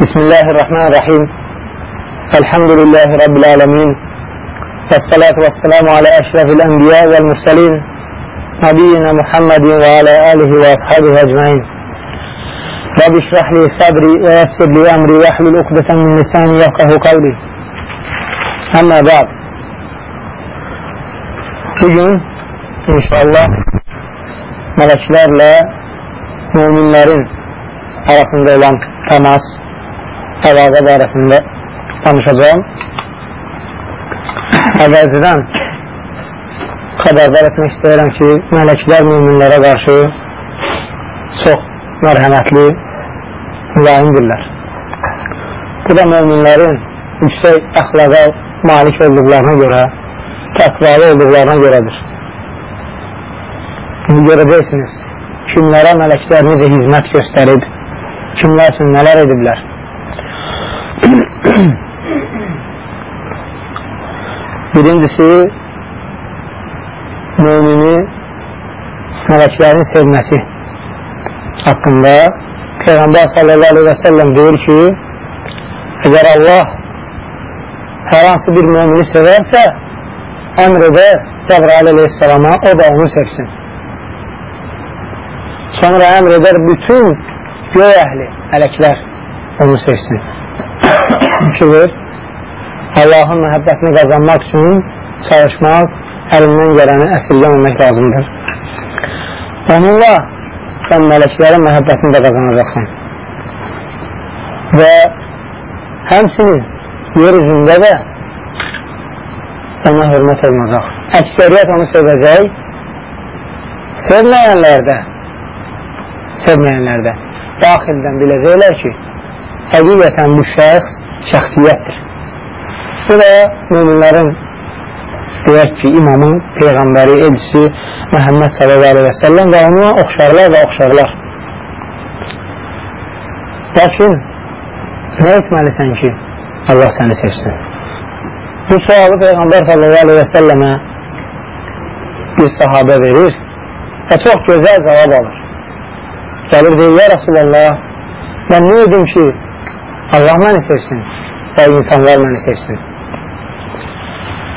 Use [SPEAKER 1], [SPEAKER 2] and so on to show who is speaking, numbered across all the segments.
[SPEAKER 1] بسم الله الرحمن الرحيم. الحمد لله رب العالمين. والصلاة والسلام على أشرف الأنبياء والمرسلين نبينا محمد وعلى آله وأصحابه أجمعين. رب اشرح لي صدري ويسر لي أمري واحلل عقدة من لساني يفقه قولي. أما بعد. Bugün inşallah meleklerle müminlerin arasında olan temas, əlaqə barəsində danışacağım. Əvvəlcədən xəbərdar etmək istəyirəm ki, mələklər müminlərə qarşı çox mərhəmətli, mülayimdirlər. Bu da müminlərin yüksək əxlaqa malik olduqlarına görə, təqvalı olduqlarına görədir. İndi görəcəksiniz, kimlərə mələklər necə hizmət göstərib, kimlər üçün nələr ediblər. Birincisi, mümini mələklərin sevməsi haqqında Peyğəmbər sallallahu aleyhi və səlləm deyir ki, əgər Allah hər hansı bir mümini sevərsə, əmr edər Cəbrail aleyhissalama, o da onu sevsin. Sonra əmr edər bütün göy əhli, ələklər onu sevsin. Fikir Allahın məhəbbətini qazanmaq üçün çalışmaq, əlindən gələni əsirləməmək lazımdır. Onunla sən mələklərin məhəbbətini də qazanacaqsan. Və həmsinin yer üzündə də ona hörmət olunacaq. Əksəriyyət onu sevəcək, sevməyənlərdə sevməyənlərdə daxildən biləcəklər ki, həqiqətən bu şəxs şəxsiyyətdir. Bu da müminlərin deyək ki, imamın, peyğəmbəri, elçisi Məhəmməd s.ə.v və ona oxşarlar və oxşarlar. Lakin nə etməlisən ki, Allah səni sevsin? Bu sualı Peyğəmbər s.ə.və bir sahabə verir və çox gözəl cavab alır. Gəlir deyir, ya Rasulallah, mən nə edim ki, Allah məni sevsin və insanlar məni sevsin.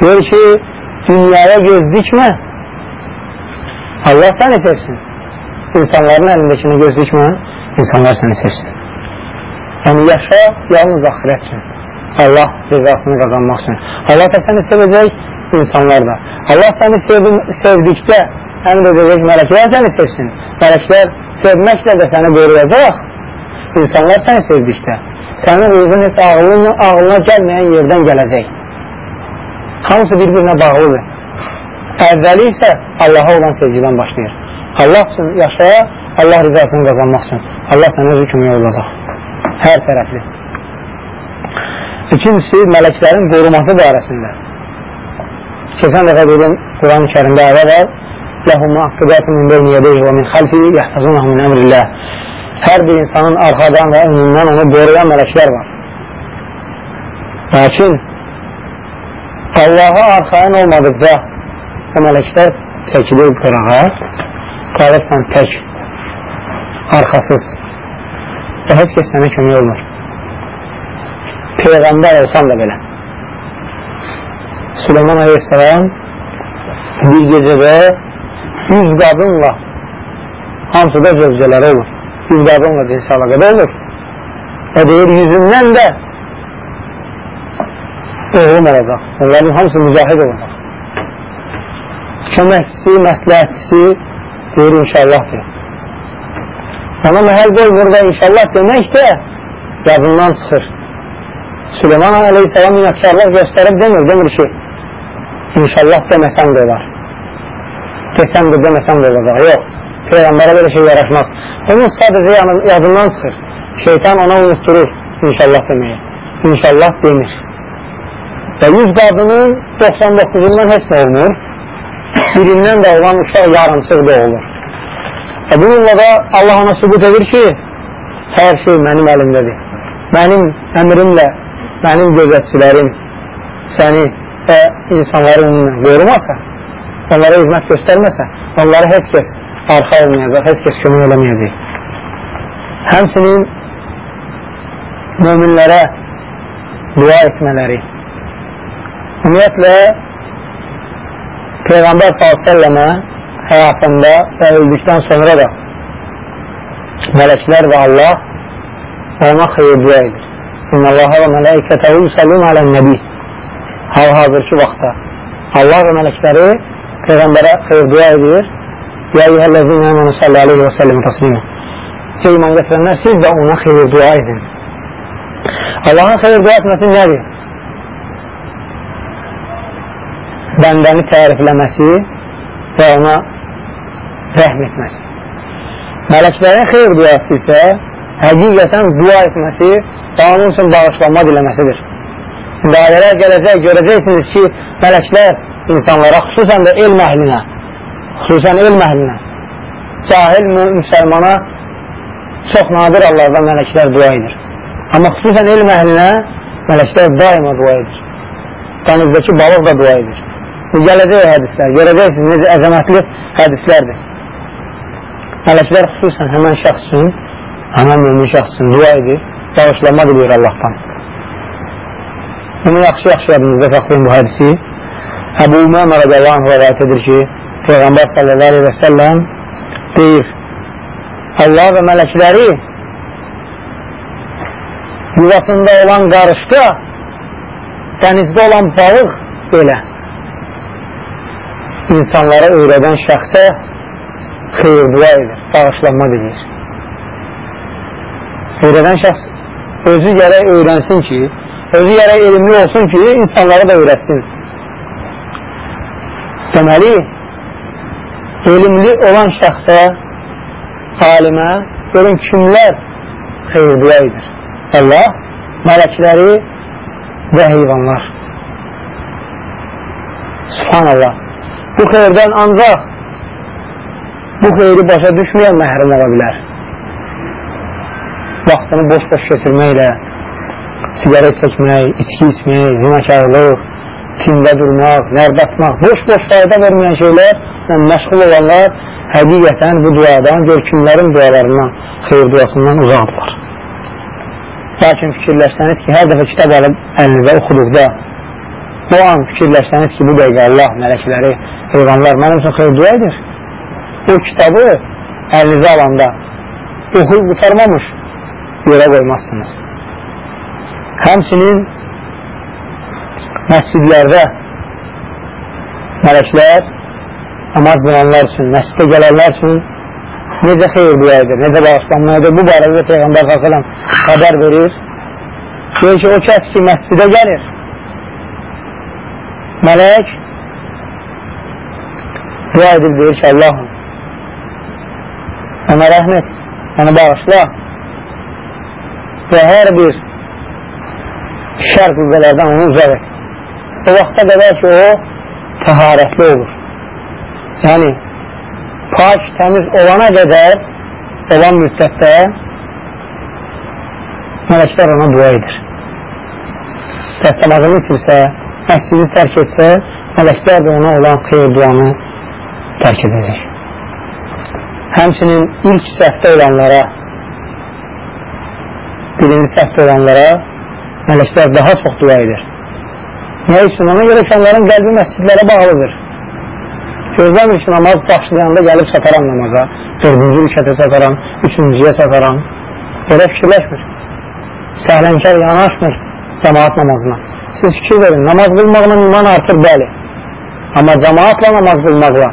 [SPEAKER 1] Deyir ki, dünyaya göz dikmə, Allah səni sevsin. İnsanların əlindəkini göz dikmə, insanlar səni sevsin. Yəni, yaşa yalnız axirət üçün. Allah rızasını qazanmaq üçün. Allah da səni sevəcək, insanlar da. Allah səni sevdikdə əmr edəcək mələklər səni sevsin. Mələklər sevməklə də səni qoruyacaq insanlar səni sevdikdə, sənin özün heç ağlına, ağlına gəlməyən yerdən gələcək. Hamısı bir-birinə bağlıdır. Əvvəli isə Allaha olan sevgidən başlayır. Allah üçün yaşaya, Allah rızasını qazanmaq üçün. Allah sənə özü kömək olacaq. Hər tərəfli. İkincisi, mələklərin qoruması barəsində. Keçən dəfə dedim, Quran-ı kərimdə əvvə var. Ləhumma aqtibatun min beyni yedeyhi və min xalfi yəhfəzunahum min əmrillah hər bir insanın arxadan və önündən onu qoruyan mələklər var. Lakin Allaha arxayan olmadıqda o mələklər çəkilir qırağa, qalırsan tək, arxasız və heç kəs sənə kömək olmur. Peyğəmbər olsan da belə. Süleyman Aleyhisselam bir gecədə yüz qadınla hamısı da zövcələri olur. Yüz qadınla cinsi əlaqədə olur. Və deyir, yüzündən də oğlum olacaq. Onların hamısı mücahid olacaq. Köməkçisi, məsləhətçisi deyir, inşallah deyir. Ona məhəl qoymur və inşallah demək də yadından çıxır. Süleyman Aleyhisselam inatkarlıq göstərib demir, demir ki, inşallah deməsən də olar desəm də deməsəm də olacaq. Yox, Peyğəmbərə belə şey yaraşmaz. Onun sadəcə yadından çıxır. Şeytan ona unutturur inşallah deməyi. İnşallah demir. Və 100 qadının 99-undan heç nə olmur. Birindən də olan uşaq yarımsıq da olur. Və bununla da Allah ona sübut edir ki, hər şey mənim əlimdədir. Mənim əmrimlə, mənim gözətçilərim səni və insanları onunla qorumasa, onlara hizmət göstərməsə, onlara heç kəs arxa olmayacaq, heç kəs kömək eləməyəcək. Həmsinin müminlərə dua etmələri. Ümumiyyətlə, Peyğəmbər s.ə.və həyatında və öldükdən sonra da mələklər və Allah ona xeyir dua edir. İnna Allaha və mələikətəhu yusallun alən nəbi hal-hazırki vaxtda Allah və mələkləri Peyğəmbərə xeyir dua edir Ya eyyəhəlləzin əmənu salli aleyhi və səlləmi təslimə Ey iman gətirənlər, siz də ona xeyir dua edin. Allahın xeyir dua etməsi nədir? Bəndəni tərifləməsi və ona rəhm etməsi. Mələklərin xeyir duası isə həqiqətən dua etməsi və onun üçün bağışlanma diləməsidir. İndi ayələr gələcək, görəcəksiniz ki, mələklər insanlara, xüsusən də elm əhlinə, xüsusən elm əhlinə, cahil müsəlmana çox nadir Allahdan mələklər dua edir. Amma xüsusən elm əhlinə mələklər daima dua edir. Dənizdəki balıq da dua edir. Gələcək hədislər, görəcəksiniz necə əzəmətli hədislərdir. Mələklər xüsusən həmən şəxs üçün, həmən mümin şəxs üçün dua edir, bağışlanma dilir Allahdan. Bunu yaxşı-yaxşı yadınızda saxlayın bu hədisi. Əbu Umamə rədiyallahu anh rəvayət edir ki, Peyğəmbər sallallahu aleyhi və səlləm deyir, Allah və mələkləri yuvasında olan qarışqa dənizdə olan balıq belə insanlara öyrədən şəxsə xeyir dua edir, bağışlanma edir. Öyrədən şəxs özü gərək öyrənsin ki, özü gərək elmli olsun ki, insanlara da öyrətsin. Deməli, elmli olan şəxsə alimə görün kimlər xeyirliyə edir. Allah, mələkləri və heyvanlar. Subhanallah. Bu xeyirdən ancaq bu xeyri başa düşməyən məhrum ola bilər. Vaxtını boş-boş keçirməklə, sigaret çəkmək, içki içmək, zinakarlıq, tində durmaq, nərdatmaq, boş-boş fayda verməyən şeylər məşğul olanlar həqiqətən bu duadan gör kimlərin dualarından, xeyir duasından uzaqdırlar. Lakin fikirləşsəniz ki, hər dəfə kitab alıb əlinizə oxuduqda, o an fikirləşsəniz ki, bu dəqiqə Allah, mələkləri, heyvanlar mənim üçün xeyir dua edir. O kitabı əlinizə alanda oxuyub qutarmamış yerə qoymazsınız. Həmsinin məscidlərdə mələklər namaz qılanlar üçün, məscidə gələnlər üçün necə xeyir dua edir, necə bağışlanma edir. Bu barədə Peyğəmbər s.ə.v xəbər verir. Deyir ki, o kəs ki, məscidə gəlir, mələk dua edir, deyir ki, Allahım, ona rəhmət, onu bağışla və hər bir şər qüvvələrdən onu uzaq et. O vaxta qədər ki, o təharətli olur yəni pak, təmiz olana qədər olan müddətdə mələklər ona dua edir. Dəstəmazını itirsə, məscidi tərk etsə, mələklər də ona olan xeyr duanı tərk edəcək. Həmçinin ilk səhvdə olanlara, birinci səhvdə olanlara mələklər daha çox dua edir. Nə üçün? Ona görə ki, onların qəlbi məscidlərə bağlıdır. Gözləmir ki, namaz başlayanda gəlib sataram namaza, dördüncü rükətə sataram, üçüncüyə sataram. Belə fikirləşmir. Səhlənkər yanaşmır cəmaat namazına. Siz fikir verin, namaz qılmaqla iman artır, bəli. Amma cəmaatla namaz qılmaqla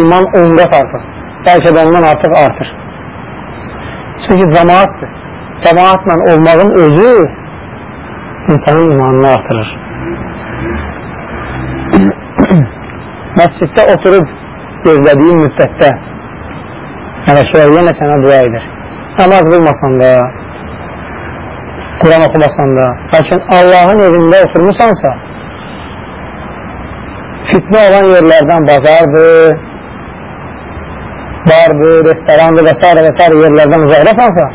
[SPEAKER 1] iman 10 qat artır. Bəlkə də ondan artıq artır. Çünki cəmaatdır. Cəmaatla olmağın özü insanın imanını artırır. Məsciddə oturub gözlədiyin müddətdə mələklər yenə sənə dua edir. Namaz qılmasan da, Quran oxumasan da, lakin Allahın evində oturmuşsansa, fitnə olan yerlərdən bazardır, bardır, restorandır və s. və s. yerlərdən uzaqdasansa,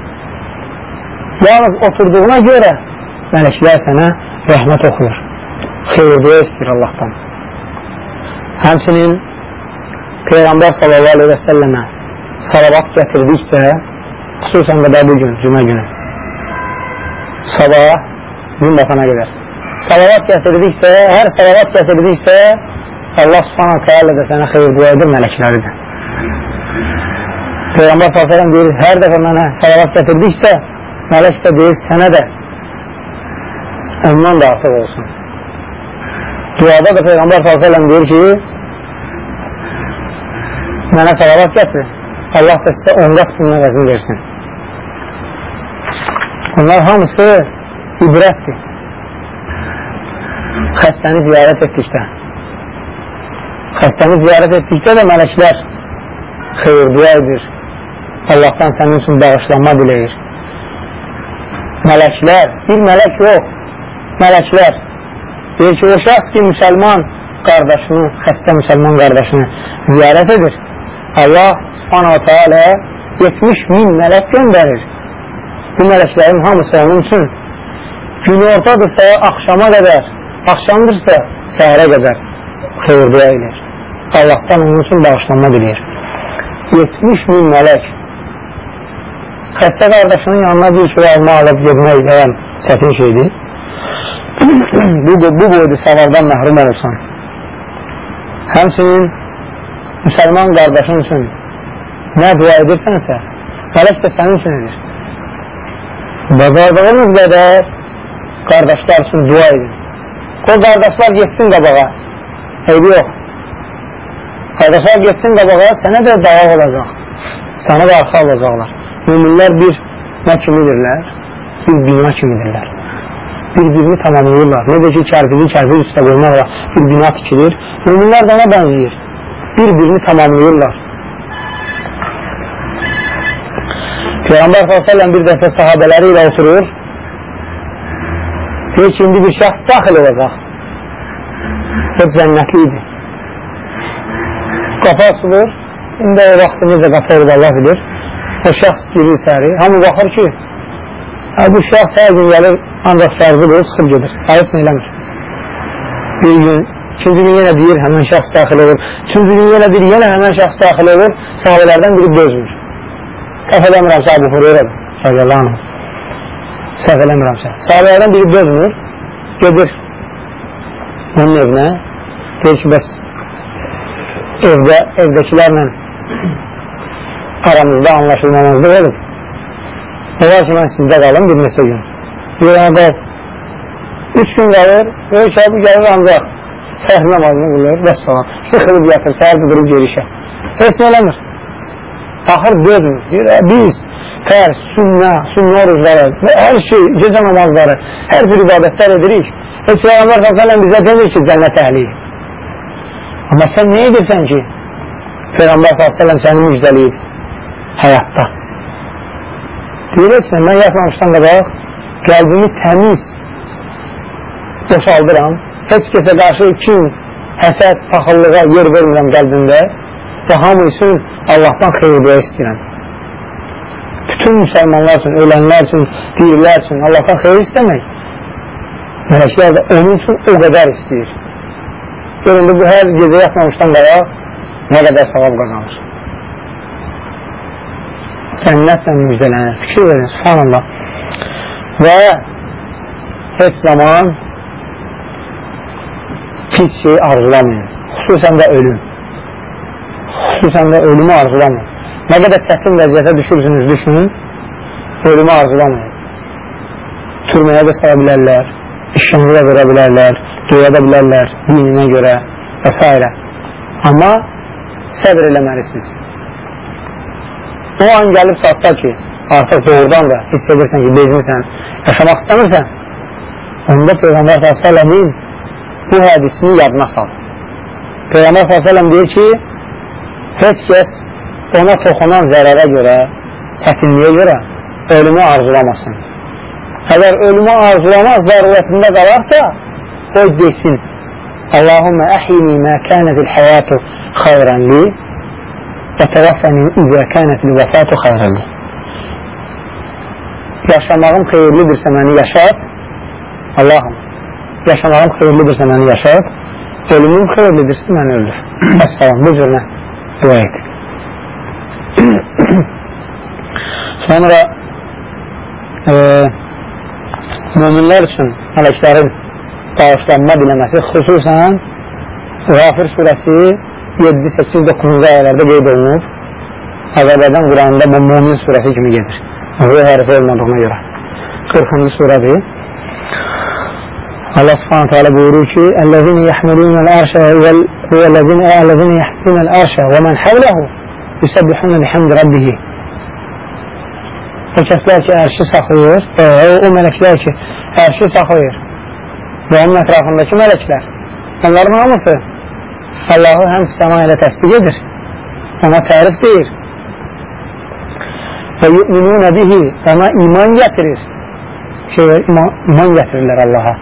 [SPEAKER 1] yalnız oturduğuna görə mələklər sənə rəhmət oxuyur. Xeyirliyə istəyir Allahdan. Həmçinin Peyğəmbər sallallahu aleyhi və səlləmə salavat gətirdikcə, xüsusən qədər bu gün, günü, sabah gün batana qədər. Salavat gətirdiksə, hər salavat gətirdiksə, Allah subhanahu teala da sənə xeyir dua edir mələkləri də. Peyğəmbər s.ə.v deyir, hər dəfə mənə salavat gətirdiksə, mələk də deyir, sənə də ondan da artıq olsun. Duada da Peyğəmbər s.ə.v deyir ki, mənə salavat gətir, Allah da sizə onqat bunun əvəzini versin. Bunlar hamısı ibrətdir. Xəstəni ziyarət etdikdə. Xəstəni ziyarət etdikdə də mələklər xeyir dua edir. Allahdan sənin üçün bağışlanma diləyir. Mələklər, bir mələk yox, mələklər deyir ki, o şəxs ki, müsəlman qardaşını, xəstə müsəlman qardaşını ziyarət edir. Allah subhanahu teala 70 min mələk göndərir. Bu mələklərin hamısı onun üçün gün ortadırsa axşama qədər, axşamdırsa səhərə qədər xeyir dua edir. Allahdan onun üçün bağışlanma diləyir. 70 min mələk xəstə qardaşının yanına bir kilo alma alıb gedmək deyən çətin şeydir. Bu, bu boyda savabdan məhrum olursan. Həmsinin müsəlman qardaşın üçün nə dua edirsənsə, mələk də sənin üçün edir. Bacardığınız qədər qardaşlar üçün dua edin. O qardaşlar getsin qabağa. Eybi yox. Qardaşlar getsin qabağa, sənə də dava olacaq. Sənə də arxa olacaqlar. Müminlər bir nə kimidirlər? Bir bina kimidirlər. Bir-birini tamamlayırlar. Necə ki, kərpizi kərpiz üstə qoymaqla bir bina tikilir. Müminlər də ona bənziyir. Bir-birini tamamlayırlar. Peyğəmbər s.ə.v bir dəfə sahabələri ilə oturur. Deyir ki, indi bir şəxs daxil olacaq. O cənnətli idi. Qapı açılır. İndi o vaxtı necə qapı olub Allah bilir. O şəxs girir içəri. Hamı baxır ki, bu şəxs hər gün gəlir, ancaq fərzı bulub çıxıb gedir. Ayıs nə eləmir. Bir gün, ikinci gün yenə deyir, həmən şəxs daxil olur. Üçüncü gün yenə deyir, yenə həmən şəxs daxil olur. Sahabələrdən biri dözmür. Səhv eləmirəmsə Əbu Hureyra radiyallahu anh. Səhv eləmirəmsə. Sahabələrdən biri dözmür, gedir onun evinə. Deyir ki, bəs evdə, evdəkilərlə aramızda anlaşılmamazlıq olub. Olar ki, mən sizdə qalım bir neçə gün. Deyir, qal. Üç gün qalır, deyir ki, bu gəlir ancaq fəhr namazını qılır, və salam. Yıxılıb yatır, səhər durub görüşə. Heç nə eləmir. Axır dözmür. Deyir, biz fər, sünnə, sünnə orucları, hər şey, gecə namazları, hər bir ibadətlər edirik. Heç Peyğəmbər s.ə.v bizə demir ki, cənnət əhliyik. Amma sən nə edirsən ki, Peyğəmbər s.ə.v səni müjdəliyib həyatda. Deyirəksən, mən yatmamışdan qabaq qəlbimi təmiz boşaldıram. Heç kəsə qarşı kim həsəd, paxıllığa yer vermirəm qəlbimdə və hamı üçün Allahdan xeyir dua istəyirəm. Bütün müsəlmanlar üçün, ölənlər üçün, dirilər üçün Allahdan xeyir istəmək. Mələklər də onun üçün o qədər istəyir. Göründə bu hər gecə yatmamışdan qabaq nə qədər savab qazanır. Cənnətlə müjdələnir. Fikir verin, subhanallah. Və heç zaman pis şey arzulamayın. Xüsusən də ölüm xüsusən də ölümü arzulamayın. Nə qədər çətin vəziyyətə düşürsünüz, düşünün, ölümü arzulamayın. Türməyə də sala bilərlər, işinizi də verə bilərlər, döyə də bilərlər, dininə görə və s. Amma səbr eləməlisiniz. O an gəlib satsa ki, artıq doğrudan da hiss edirsən ki, bezmirsən, yaşamaq istəmirsən, onda Peyğəmbər s.ə.v-in bu hədisini yadına sal. Peyğəmbər s.ə.v deyir ki, heç kəs ona toxunan zərərə görə, çətinliyə görə ölümü arzulamasın. Əgər ölümü arzulamaq zərurətində qalarsa, qoy desin, Allahümmə əhyini mə kənətil həyatı xayrən li və təvəffəni izə kənətil vəfatı xayrən li. Yaşamağım xeyirlidirsə məni yaşat, Allahım, yaşamağım xeyirlidirsə məni yaşat, ölümüm xeyirlidirsə məni öldür. Əssalam, bu cürlə dua et. Sonra e, müminlər üçün mələklərin bağışlanma diləməsi xüsusən Rafir surəsi 7, 8, 9-cu ayələrdə qeyd olunub. Azərbaycan Quranında bu Mumin surəsi kimi gedir. Bu hərfi olmadığına görə. 40-cı surədir. Allah subhanahu teala buyurur ki, "Əllezine yahmiluna al-arsha vel vellezine a'lezine yahmiluna al-arsha ve men havlehu yusabbihuna bihamdi rabbih." O kəslər ki, ərşi saxlayır, e, o, o mələklər ki, ərşi saxlayır və onun ətrafındakı mələklər, onların hamısı Allahı həm səma ilə təsdiq edir, ona tərif deyir və yu'minunə bihi, ona iman gətirir, şey, iman, iman gətirirlər Allaha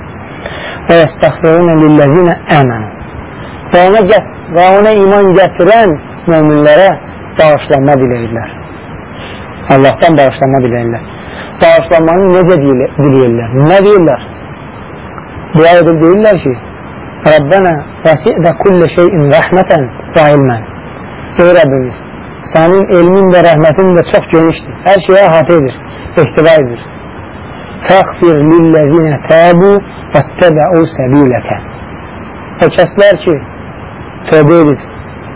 [SPEAKER 1] və yəstəxfirunə lilləzinə əmən və ona, və ona iman gətirən müminlərə bağışlanma diləyirlər. Allahdan bağışlanma diləyirlər. Bağışlanmanı necə diləyirlər? Nə deyirlər? Dua edib deyirlər ki, Rabbənə vəsi'də kulli şeyin rəhmətən və ilmən. Ey Rəbbimiz, sənin elmin və rəhmətin də çox genişdir. Hər şeyə əhatə edir, ehtiva edir. Fəqfir lilləzinə təbu və təbəu səbiləkə. O kəslər ki, tövbə edib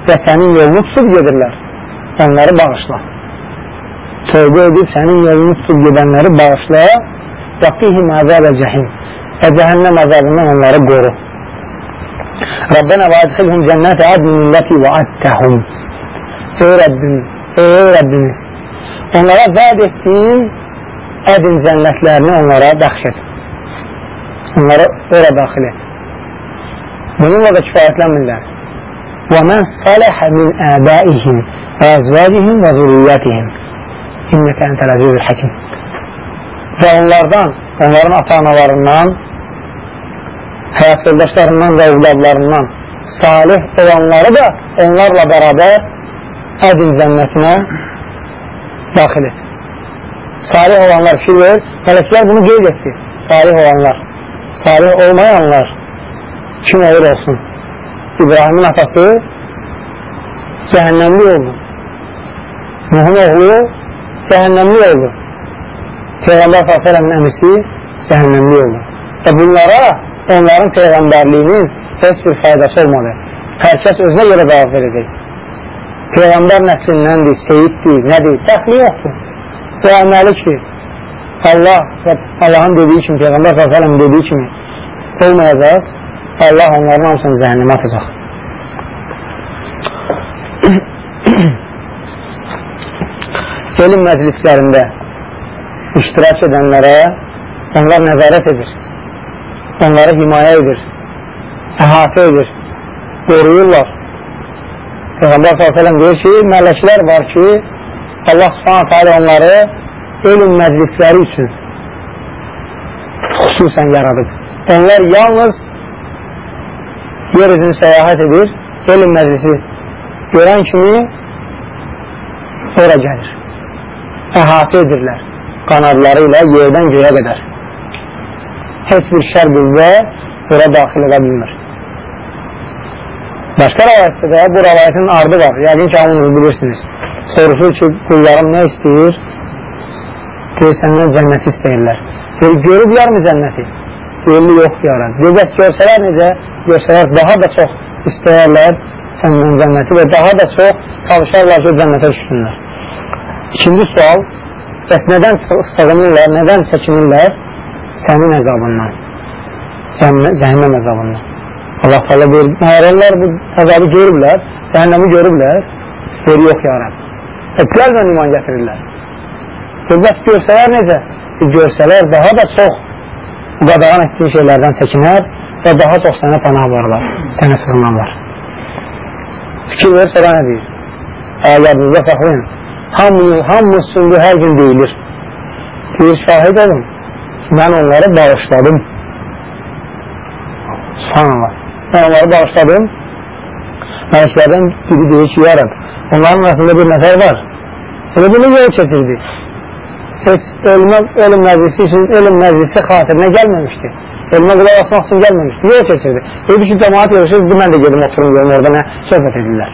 [SPEAKER 1] və sənin yolunu tutub gedirlər, onları bağışla. Tövbə edib sənin yolunu tutub gedənləri bağışla və qihim əzəbə cəhim və cəhənnəm əzabından onları qoru. Rabbənə və adxilhum cənnətə adnin illəti və addəhum Ey Rəbbimiz, ey Rəbbimiz onlara vəd etdiyin ədin cənnətlərini onlara bəxş et. Onları ora daxil et. Bununla da kifayətlənmirlər. وَمَنْ صَلَحَ مِنْ آبَائِهِمْ وَأَزْوَاجِهِمْ وَزُرِيَّتِهِمْ İnnəkə əntəl əzizül həkim Və onlardan, onların ata-analarından həyat yoldaşlarından və evladlarından salih olanları da onlarla bərabər ədin cənnətinə daxil et. Salih olanlar fikir verir, mələklər bunu qeyd etdi. Salih olanlar, salih olmayanlar kim olur olsun. İbrahimin atası cəhənnəmli oldu. Nuhun oğlu cəhənnəmli oldu. Peyğəmbər s.ə.v-in əmisi cəhənnəmli oldu. Və bunlara onların peyğəmbərliyinin heç bir faydası olmadı. Hər kəs özünə görə cavab verəcək. Peyğəmbər nəslindəndir, seyiddir, nədir, dəxli yoxdur. Bu əməli ki, Allah və Allahın dediyi kimi, Peyğəmbər s.ə.v dediyi kimi olmayacaq, Allah onların hamısını zəhənnəmə atacaq. Elm məclislərində iştirak edənlərə onlar nəzarət edir onları himayə edir, əhatə edir, qoruyurlar. Peyğəmbər s.ə.v deyir ki, mələklər var ki, Allah s.ə.v onları elm məclisləri üçün xüsusən yaradıb. Onlar yalnız yer üzünü səyahət edir, elm məclisi görən kimi ora gəlir. Əhatə edirlər qanadları ilə yerdən göyə qədər heç bir şər qüvvə ora daxil ola bilmir. Başqa rəvayətdə də bu rəvayətin ardı var. Yəqin ki, hamınız bilirsiniz. Soruşur ki, qullarım nə istəyir? Deyir, səndən cənnəti istəyirlər. Deyir, görüblərmi cənnəti? Deyirli, yox deyərəm. Deyir, bəs görsələr necə? Görsələr daha da çox istəyərlər səndən cənnəti və daha da çox çalışarlar ki, cənnətə düşsünlər. İkinci sual, bəs nədən sığınırlar, nədən çəkinirlər? sənin əzabından cəhənnəm əzabından Allah tala deyir, məhər onlar bu əzabı görürlər, cəhənnəmi görürlər deyir, yox yarəm etlərlə iman gətirirlər deyir, bəs görsələr necə? E, görsələr daha da çox bu qadağan etdiyi şeylərdən çəkinər və daha çox sənə panah varlar sənə sığınarlar fikir verir, sonra nə deyir? Ayələrdə saxlayın hamı, hamı üstündə hər gün deyilir deyir, şahid olun mən onları bağışladım. Subhanallah. Mən onları bağışladım. Mələklərdən biri deyir ki, yarab, onların arasında bir nəfər var. Elə bunu yol keçirdi. Heç elmə, elm məclisi üçün elm məclisi xatirinə gəlməmişdi. Elmə qulaq asmaq üçün gəlməmişdi. Yol keçirdi. Dedi ki, cəmaat görüşür, mən də gedim oturum görüm orada nə söhbət edirlər.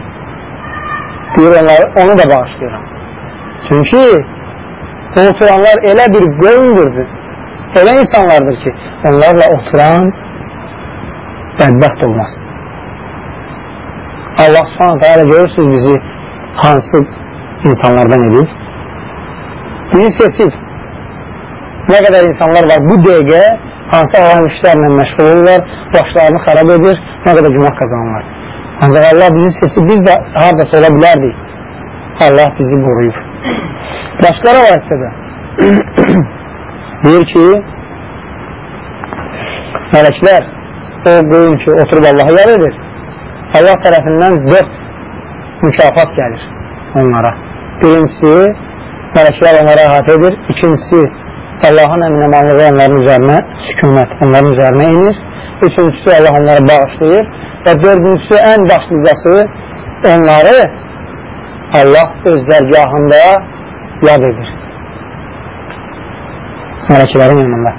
[SPEAKER 1] Deyir, onları, onu da bağışlayıram. Çünki oturanlar elə bir qövmdürdür elə insanlardır ki, onlarla oturan bədbəxt olmaz. Allah subhanətə alə görürsünüz bizi hansı insanlardan edir? Bizi seçib. Nə qədər insanlar var bu dəqiqə hansı haram işlərlə məşğul olurlar, başlarını xarab edir, nə qədər günah qazanırlar. Ancaq Allah bizi seçib, biz də haradasa ola bilərdik. Allah bizi qoruyur. Başqa rəvayətdə də deyir ki, mələklər o qoyun ki, oturub Allaha yar edir, Allah tərəfindən dörd mükafat gəlir onlara. Birincisi, mələklər onlara əhatə edir. İkincisi, Allahın əminəmanlığı onların üzərinə, sükunət onların üzərinə inir. Üçüncüsü, Allah onları bağışlayır. Və dördüncüsü, ən başlıcası, onları Allah öz dərgahında yad edir. Mələklərin yanında.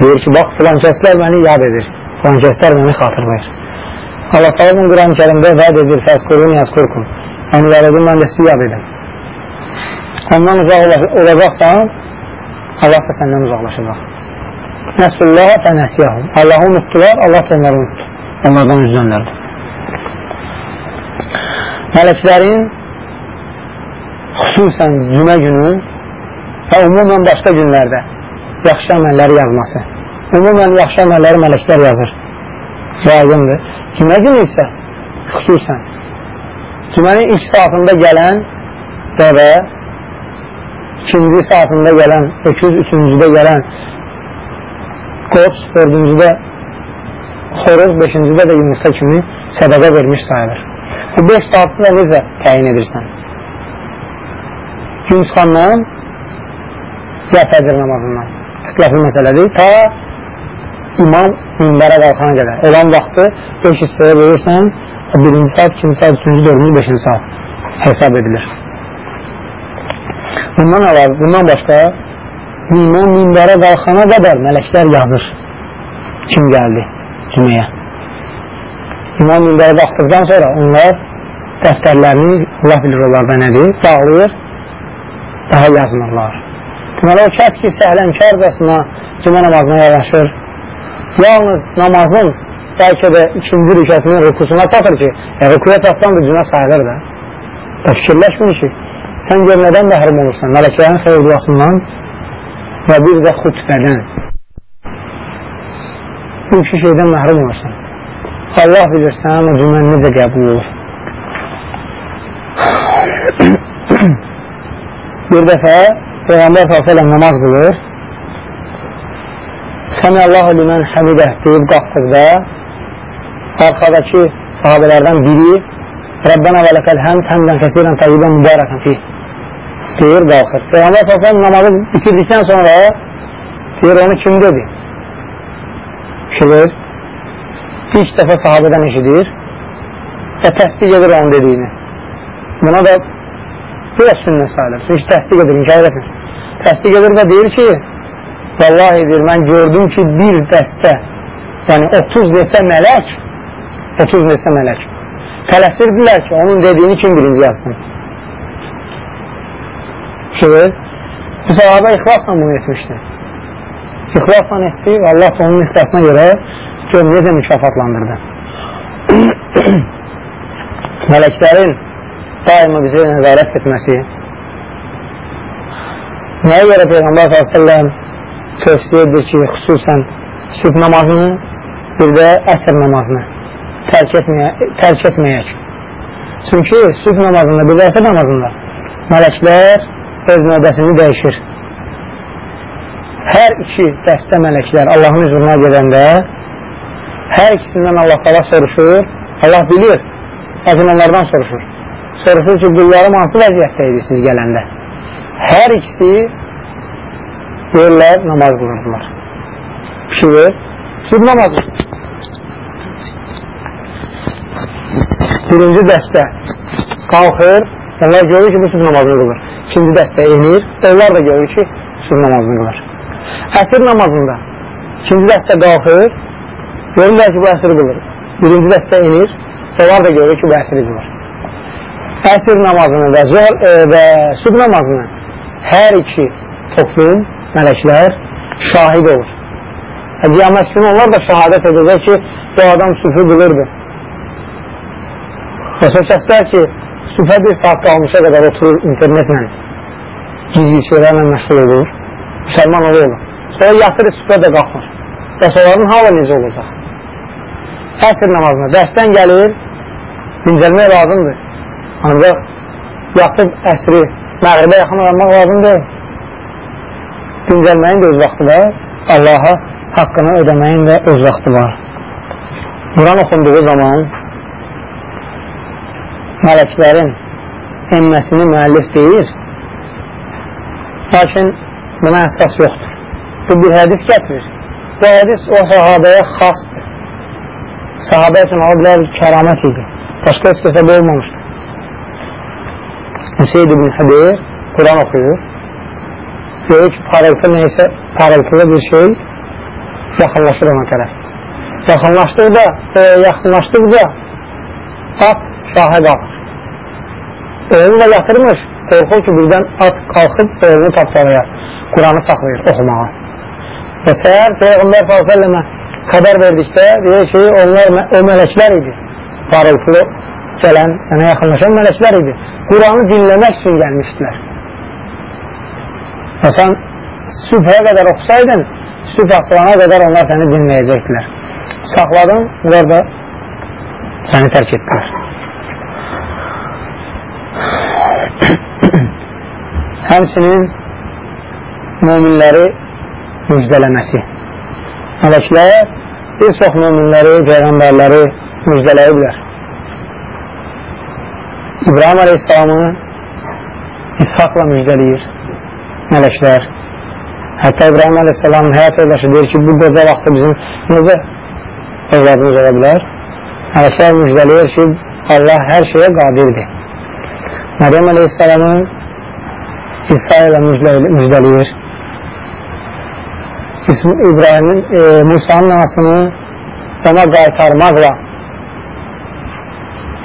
[SPEAKER 1] Deyir ki, bax, filan kəslər məni yad edir. Filan kəslər məni xatırlayır. Allah Teala'nın Quran-ı Kerimdə vəd edir, fəskurun yazkurkum. Yəni, yad edin, mən də sizi yad edim. Ondan uzaq olacaqsan, Allah da səndən uzaqlaşacaq. Nəsullah fənəsiyahum. Allahı unutdular, Allah da onları unutdu. Onlardan üz döndərdi. Mələklərin xüsusən cümə günü və umumən başqa günlərdə yaxşı əməlləri yazması. Umumən yaxşı əməlləri mələklər yazır. Layiqindir. Cümə günü isə xüsusən cümənin ilk saatında gələn dəvə ikinci saatında gələn öküz, üçüncüdə gələn qoç, dördüncüdə xoruz, beşincidə də yumurta kimi sədəqə vermiş sayılır. Bu 5 saatı da necə təyin edirsən? Gün çıxandan ya fəcr namazından tıqlafı məsələdir, ta imam minbərə qalxana qədər. Olan vaxtı 5 hissəyə bölürsən, birinci saat, ikinci saat, üçüncü, dördüncü, beşinci saat hesab edilir. Bundan əlavə, bundan başqa imam minbərə qalxana qədər mələklər yazır. Kim gəldi cüməyə? İmam minbərə qalxdıqdan sonra onlar dəftərlərini, Allah bilir onlarda nədir, bağlayır, daha yazmırlar. Deməli, o kəs ki, səhlənkarcasına cümə namazına yavaşır, yalnız namazın bəlkə də ikinci rükətinin rükusuna çatır ki, e, rükuya çatdan da cümə sayılır da. Da fikirləşmir ki, sən gör nədən məhrum olursan, mələklərin xeyr duasından və bir də xütbədən. Bu iki şeydən məhrum olursan. Allah bilir sən o cümlə necə qəbul olur. bir dəfə Peyğəmbər s.ə.v namaz qılır Səmi Allah-u limən həmidə deyib qalxdıqda arxadakı sahabələrdən biri Rəbbənə və ləkəl həmd həmdən kəsirən təyyibən mübarəkən fih deyir qalxır. Peyğəmbər səsən namazı bitirdikdən sonra deyir onu kim dedi? Şilir. İlk dəfə sahabədən eşidir və təsdiq edir onun dediyini. Buna da biraz sünnə sayılır. Çünki təsdiq edir, inkar etmir. Təsdiq edir və deyir ki, vallahi deyir, mən gördüm ki, bir dəstə, yəni 30 neçə mələk, 30 neçə mələk tələsirdilər ki, onun dediyini kim birinci yazsın. Şöyle, bu sahabə ixlasla bunu etmişdi. İxlasla etdi və Allah onun ixlasına görə gör necə mükafatlandırdı. Mələklərin daima bizə nəzarət etməsi nəyə görə Peyğəmbər s.ə.v tövsiyə edir ki, xüsusən sübh namazını bir də əsr namazını tərk, etməyə, tərk etməyək. Çünki sübh namazında, bir də əsr namazında mələklər öz növbəsini dəyişir. Hər iki dəstə mələklər Allahın hüzuruna gedəndə hər ikisindən Allah qala soruşur, Allah bilir, lakin onlardan soruşur. Soruşur ki, qullarım hansı vəziyyətdə idi siz gələndə? Hər ikisi deyirlər, namaz qılırdılar. Şiir, süb namazı. Birinci dəstə qalxır, onlar görür ki, bu süb namazını qılır. İkinci dəstə inir, onlar da görür ki, süb namazını qılır. Əsr namazında ikinci dəstə qalxır, görürlər ki, bu əsr qılır. Birinci dəstə inir, onlar da görür ki, bu əsri qılır. Əsr namazını və, zor, e, və süb namazını hər iki toplum, mələklər şahid olur. Qiyamət günü onlar da şəhadət edəcək ki, bu adam süfü bilirdi. Başa kəslər ki, süfə bir saat qalmışa qədər oturur internetlə, gizli şeylərlə məşğul olur, müsəlman olur. Sonra yatır süfə də qalxır. Bəs onların halı necə olacaq? Əsr namazına dərsdən gəlir, dincəlmək lazımdır. Ancaq yatıb əsri, məğribə yaxın olmaq lazımdır. Dincəlməyin də öz vaxtı var, Allaha haqqını ödəməyin də öz vaxtı var. Quran oxunduğu zaman mələklərin emməsini müəllif deyir, lakin buna əsas yoxdur. Bu bir hədis gətirir. Bu hədis o sahabəyə xasdır. Sahabə üçün ola bilər kəramət idi. Başqa heç kəsə bu olmamışdı. Hüseyd ibn Həbir Quran oxuyur. Ki, parıltı neysə, parıltılı bir şey yaxınlaşır ona tərəf. Yaxınlaşdıqda, e, yaxınlaşdıqca at şahə qalxır. Oğlu da yatırmış, qorxur ki, birdən at qalxıb oğlunu tapsalayar. Quranı saxlayır oxumağa. Və səhər Peyğəmbər s.ə.və xəbər verdikdə deyir ki, onlar o mələklər idi. Parıltılı gələn, sənə yaxınlaşan mələklər idi. Quranı dinləmək üçün gəlmişdilər. Və sən sübhəyə qədər oxusaydın, sübh açılana qədər onlar səni dinləyəcəkdilər. Saxladın, onlar da səni tərk etdilər. Həmsinin müminləri müjdələməsi. Mələklər bir çox müminləri, peyğəmbərləri müjdələyiblər. İbrahim Aleyhisselamı İshakla müjdələyir mələklər. Hətta İbrahim Aleyhisselamın həyat evləşi deyir ki, bu qoca vaxtı bizim necə evladımız ola bilər? Mələklər müjdələyir ki, Allah hər şeyə qadirdir. Məryəm Aleyhisselamı İsa ilə müjdələyir. İbrahim'in e, Musa'nın anasını ona qaytarmaqla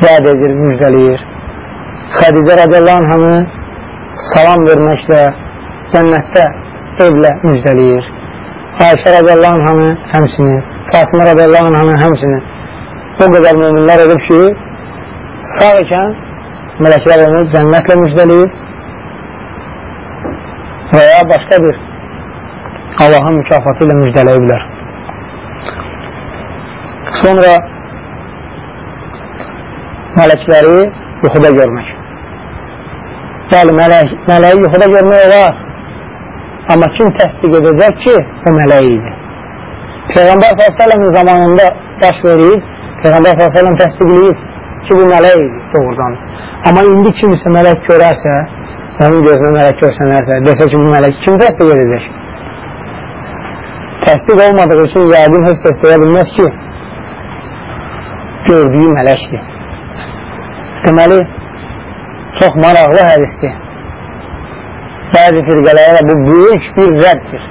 [SPEAKER 1] vəd edir, müjdələyir. Xədicə radiyallahu anhanı salam verməklə cənnətdə evlə müjdəliyir. Ayşə radiyallahu anhanı həmsinin, Fatimə radiyallahu anhanı həmsinin o qədər müminlər edib ki, sağ ikən mələklər onu cənnətlə müjdəliyir və ya başqa bir Allahın mükafatı ilə müjdələyiblər. Sonra mələkləri yuxuda görmək. Bəli, mələk, mələyi yuxuda görmək olar. Amma kim təsdiq edəcək ki, o mələk idi. Peyğəmbər s.ə.v-in zamanında baş verib, Peyğəmbər s.ə.v təsdiqləyib ki, bu mələk idi doğrudan. Amma indi kimisə mələk görərsə, onun gözünə mələk görsənərsə, desə ki, bu mələk kim təsdiq edəcək? Təsdiq olmadığı üçün yəqin heç təsdiq edilməz ki, gördüyü mələkdir. Deməli, çox maraqlı hədisdir. Bəzi firqələrə bu böyük bir rəddir.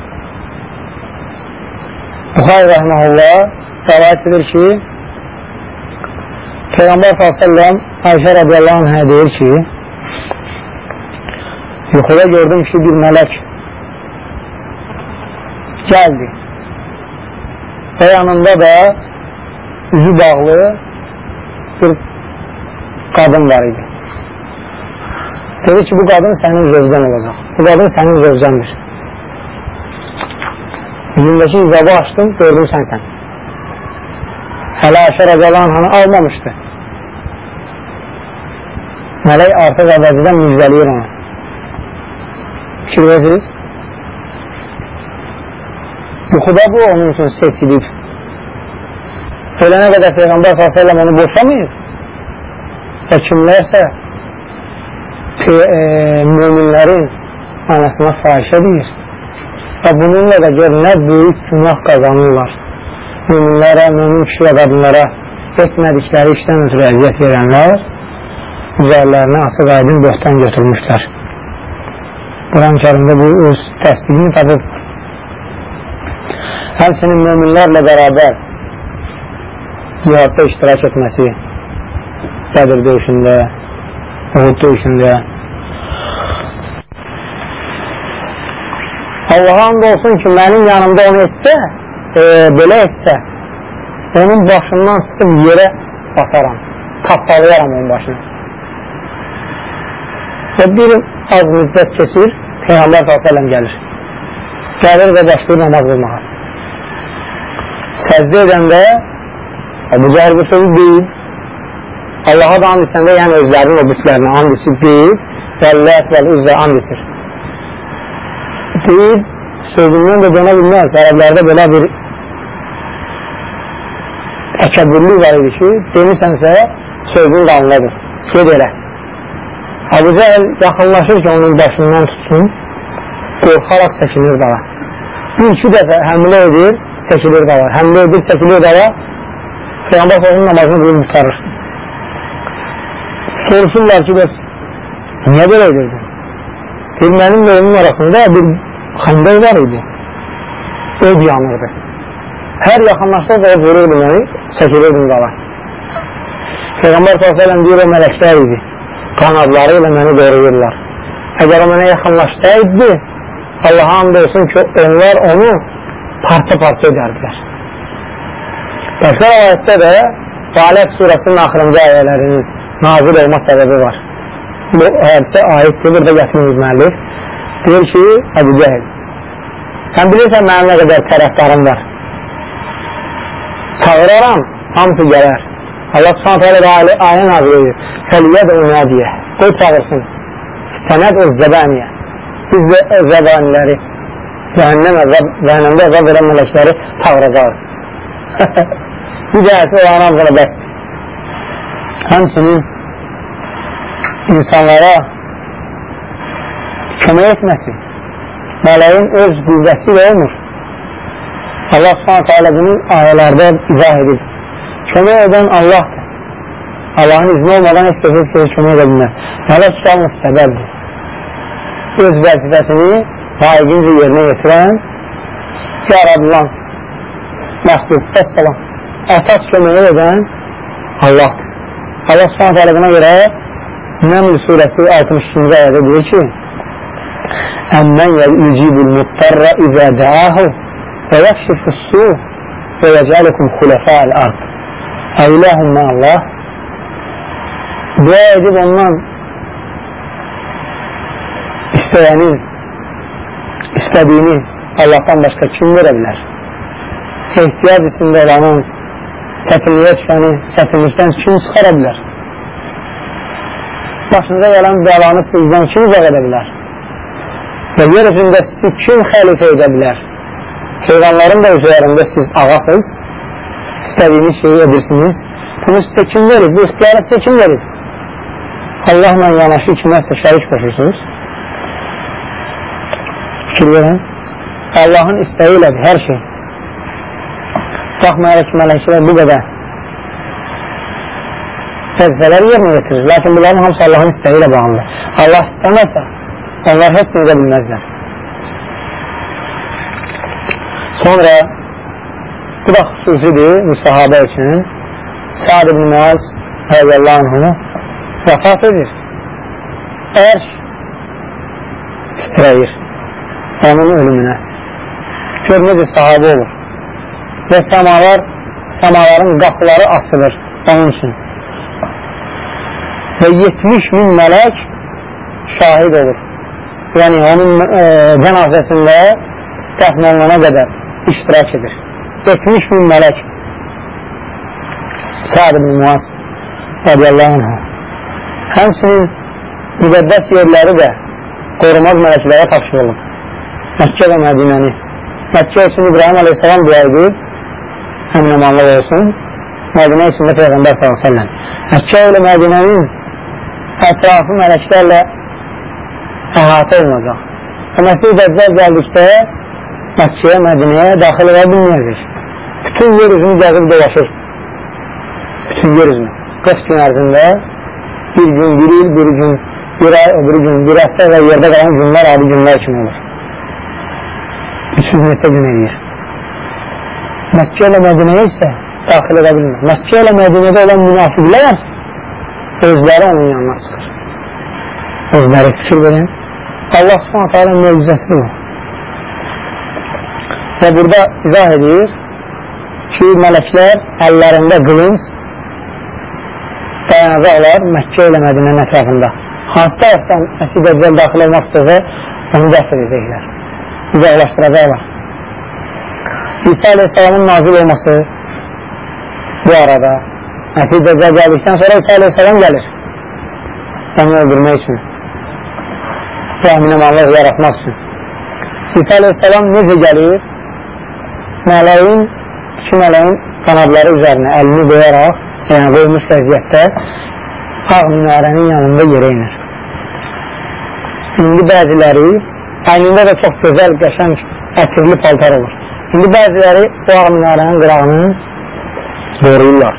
[SPEAKER 1] Buxay rəhməhullah rəvayət edir ki, Peyğəmbər s.ə.v Ayşə radiyallahu anhə deyir ki, yuxuda gördüm ki, bir mələk gəldi və yanında da üzü bağlı bir qadın var idi. Dedi ki, bu qadın sənin zövcən olacaq. Bu qadın sənin zövcəndir. Üzündəki izabı açdım, gördüm sənsən. Hələ Əşə rəqalan hanı almamışdı. Mələk artıq əvəzidən müjdəliyir ona. Fikir verirsiniz? Yuxuda bu onun üçün seçilib. Ölənə qədər Peyğəmbər s.ə.v onu boşamayır və kimlərsə e, müminlərin anasına fahişə deyir və bununla da gör nə böyük günah qazanırlar. Müminlərə, mümin kişi və qadınlara etmədikləri işdən ötürü əziyyət verənlər üzərlərinə açıq aydın böhtan götürmüşlər. Quran-ı kərimdə bu öz təsdiqini tapıb. Həmsinin müminlərlə bərabər cihadda iştirak etməsi Bədir döyüşündə, Uhud döyüşündə Allaha and olsun ki, mənim yanımda onu etsə, e, belə etsə, onun başından sıxıb yerə basaram, tapdalayaram onun başına. Və bir az müddət keçir, Peyğəmbər s.ə.v gəlir. Gəlir və başlayır namaz qılmağa. Səzdə edəndə Əbu Cəhər bu sözü deyib, Allaha da and içəndə, yəni özlərinin o bütlərinə and içib deyib, və Əlləh və Üzzə and içir. Deyib, sözündən də dönə bilməz. Ərəblərdə belə bir təkəbbürlük var idi ki, demirsənsə, sözün qanlıdır. Ged elə. Əbu Cəhəl yaxınlaşır ki, onun başından tutsun, qorxaraq çəkilir dağa. Bir-iki dəfə həmlə edir, çəkilir dağa. Həmlə edir, çəkilir dağa. Peyğəmbər onun namazını qılıb tutarır. Soruşurlar ki, bəs niyə belə edirdin? Deyir, mənim və onun arasında bir xəndək var idi. Öd yanırdı. Hər yaxınlaşda da vururdu məni, çəkilirdim qala. Peyğəmbər s.ə.v deyir, o mələklər idi. Qanadları ilə məni qoruyurlar. Əgər o mənə yaxınlaşsaydı, Allaha and olsun ki, onlar onu parça-parça edərdilər. Başqa ayətdə də Qalət surəsinin axırıncı ayələrinin nazil olma səbəbi var. Bu hədisə aiddir, burada gətirmiş müəllif. Deyir ki, Əbu Cəhil, sən bilirsən mənim nə qədər tərəfdarım var. Çağıraram, hamısı gələr. Allah subhanət hələ də ayə nazil edir. Fəliyyə də unadiyə, qoy çağırsın. Sənəd öz zəbəniyə, biz də zəbaniləri, cəhənnəmdə əzab verən mələkləri çağıracaq. Bu cəhəti olan hamısına bəs. Həmçinin insanlara kömək etməsi mələyin öz qüvvəsi ilə olmur. Allah subhanətə alə bunu ayələrdə izah edir. Kömək edən Allahdır. Allahın izni olmadan heç kəsə heç kömək edə bilməz. Mələk yalnız səbəbdir. Öz vəzifəsini layiqincə yerinə yetirən yaradılan məxluq, vəssalam əsas köməyi edən Allahdır. Allah subhanət hələ buna görə Nəml surəsi 62-ci ayədə deyir ki Əmmən yücibul muttarra izə dəahu və yəksifus su və yəcəlikum xulefəəl ard Əyləhum mə Allah Dua edib ondan istəyənin istədiyini Allahdan başqa kim verə bilər? Ehtiyac içində olanın çətinliyə düşəni, çətinlikdən kim çıxara bilər? Başınıza gələn bəlanı sizdən kim uzaq edə bilər? Və yer üzündə sizi kim xəlifə edə bilər? Heyvanların da üzərində siz ağasız, istədiyiniz şeyi edirsiniz. Bunu sizə kim verir? Bu ixtiyarı sizə kim verir? Allahla yanaşı kiməsə şərik qoşursunuz. Fikir verin. Allahın istəyi ilədir hər şey. Baxmayaraq ki, mələkçilər bu qədər vəzifələr yerinə yetirir. Lakin bunların hamısı Allahın istəyi ilə bağlıdır. Allah istəməsə, onlar heç nə edə bilməzlər. Sonra bu da xüsusidir bu sahabə üçün Sa'd ibn Muaz radiyallahu anhu vəfat edir. Ərş titrəyir onun ölümünə. Gör necə sahabə olur və səmalar, səmaların qapıları açılır onun üçün. Və 70 min mələk şahid olur. Yəni, onun e, cənazəsində dəfn olunana qədər iştirak edir. 70 min mələk Sa'd ibn Muaz radiyallahu anh həmsinin müqəddəs yerləri də qorumaz mələklərə tapşırılır. Məkkə və Mədinəni. Məkkə üçün İbrahim aleyhissalam dua edib, həmin amanlıq olsun. Mədinə içində Peyğəmbər s.ə.v Məkkə ilə Mədinənin ətrafı mələklərlə əhatə olunacaq. Və Məsih Dəccəl gəldikdə Məkkəyə, Mədinəyə daxil ola bilməyəcək. Bütün yer üzünü gəzib dolaşır. Bütün yer üzünü. 40 gün ərzində bir gün, bir il, bir gün bir ay, o bir gün, bir həftə və yerdə qalan günlər adi günlər kimi olur. 300 neçə gün edir Məkkə ilə Mədinəyə isə daxil edə bilmir. Məkkə ilə Mədinədə olan münafiqlər özləri onun yanına çıxır. Özləri fikir verin. Allah subhanətə alə mövcizəsi bu. Və burada izah edir ki, mələklər əllərində qılınc dayanacaqlar Məkkə ilə Mədinənin ətrafında. Hansı tərəfdən Məsih Dəccal daxil olmaq istəsə, onu dəf edəcəklər. Uzaqlaşdıracaqlar. İsa Aleyhisselamın nazil olması bu arada Məsih Dəccal gəldikdən sonra İsa Aleyhisselam gəlir. Onu öldürmək üçün. Rəhminəmanlıq yaratmaq üçün. İsa Aleyhisselam necə gəlir? Mələyin, iki mələyin qanadları üzərinə əlini qoyaraq, yəni qoymuş vəziyyətdə ağ minarənin yanında yerə inir. İndi bəziləri əynində də çox gözəl, qəşəng, ətirli paltar olur. İndi bəziləri bu ağ minarənin qırağını doğrayırlar.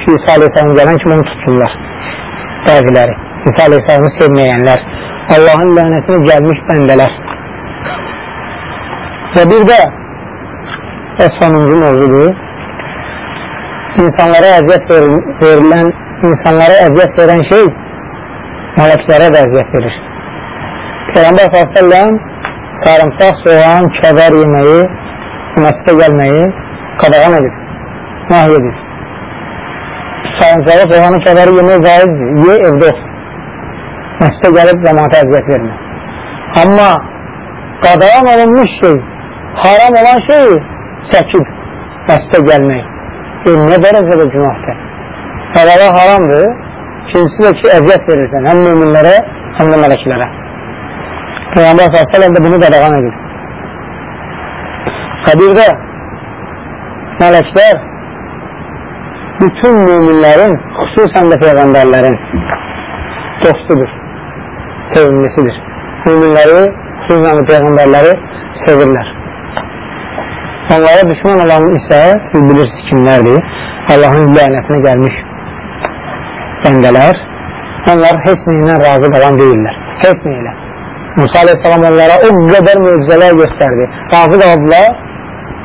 [SPEAKER 1] Ki, İsa Aleyhisselam gələn kimi onu tuturlar. Bəziləri, İsa Aleyhisselamı sevməyənlər, Allahın lənətinə gəlmiş bəndələr. Və bir də və sonuncu mövzudur. İnsanlara əziyyət verilən, insanlara əziyyət verən şey mələklərə də əziyyət verir. Peyğəmbər s.ə.v sarımsaq, soğan, kəvər yeməyi, məsələ gəlməyi qadağan edib, nahiy edib. Sarımsağı, soğanı, kəvəri yemək caizdir, ye evdə olsun. Məsələ gəlib cəmaata əziyyət vermə. Amma qadağan olunmuş şey, haram olan şey çəkib məsələ gəlmək. E, nə dərəcədə günahdır? Əvvəla haramdır, ikincisi də ki, əziyyət verirsən həm müminlərə, həm də mələklərə. Peyğəmbər s.ə.v də bunu qadağan edir. Və bir də mələklər bütün müminlərin, xüsusən də Peyğəmbərlərin dostudur sevimlisidir. Müminləri, xüsusən Peyğəmbərləri sevirlər. Onlara düşman olan isə siz bilirsiniz kimlərdir? Allahın lənətinə gəlmiş bəndələr. Onlar heç neyindən razı qalan deyirlər. Heç neyilə. Musa aleyhissalam onlara o qədər möcüzələr göstərdi. Razı qaldılar?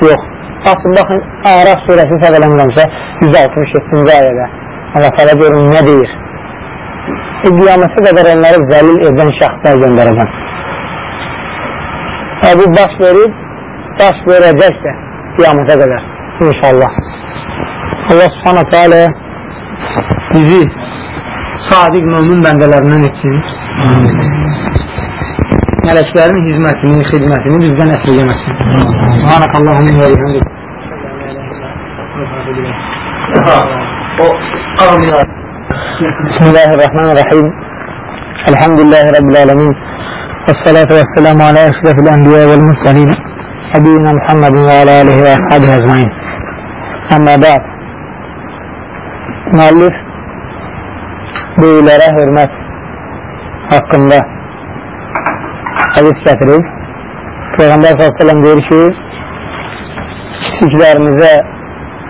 [SPEAKER 1] Yox. Asın, baxın, Araf surəsi səvələmirəmsə 167-ci ayədə Allah tələ görün nə deyir? e, qiyamətə qədər onları zəlil edən şəxslər göndərəcəm. Və bu baş verib, baş verəcək də qiyamətə qədər, inşallah. Allah subhanətə alə bizi sadiq mömin bəndələrindən etsin. على سؤال جزمات من خدمات من جزمان أفريقيا مثلا سبحانك اللهم وبحمدك بسم الله الرحمن الرحيم. الحمد لله رب العالمين. والصلاة والسلام على أشرف الأنبياء والمرسلين نبينا محمد وعلى آله وأصحابه أجمعين. أما بعد مؤلف بإلى راه حق الله hədis gətirir. Peyğəmbər s.ə.v deyir ki, kiçiklərimizə